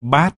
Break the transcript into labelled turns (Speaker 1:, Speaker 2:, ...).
Speaker 1: bát.